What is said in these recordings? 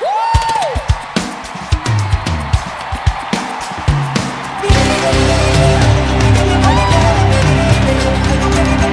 Thank you.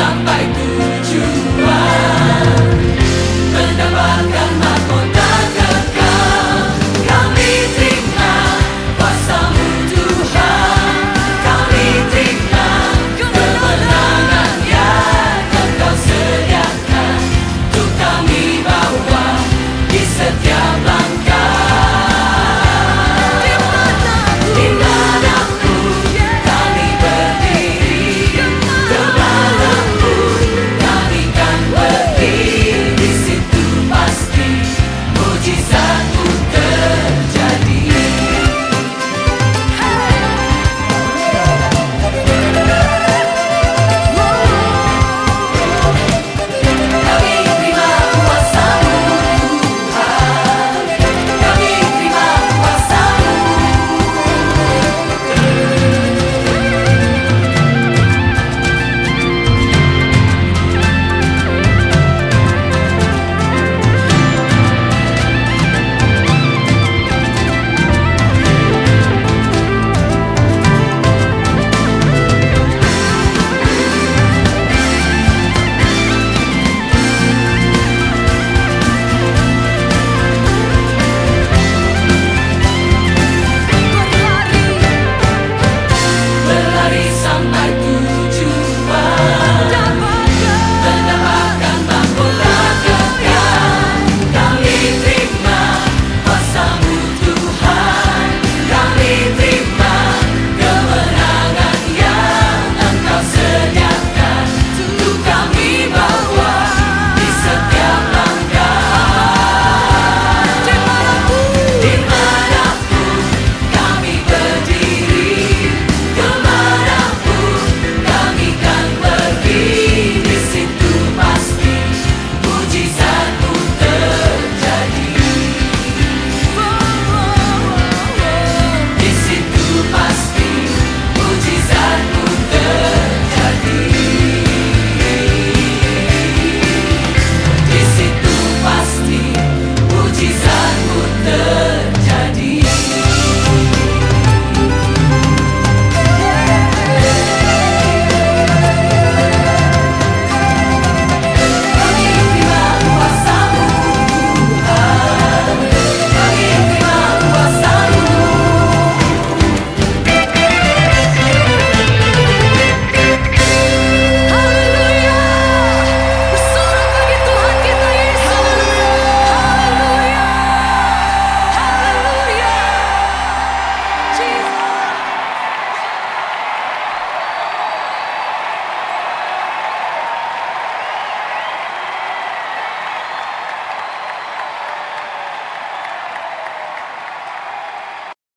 Sampai ku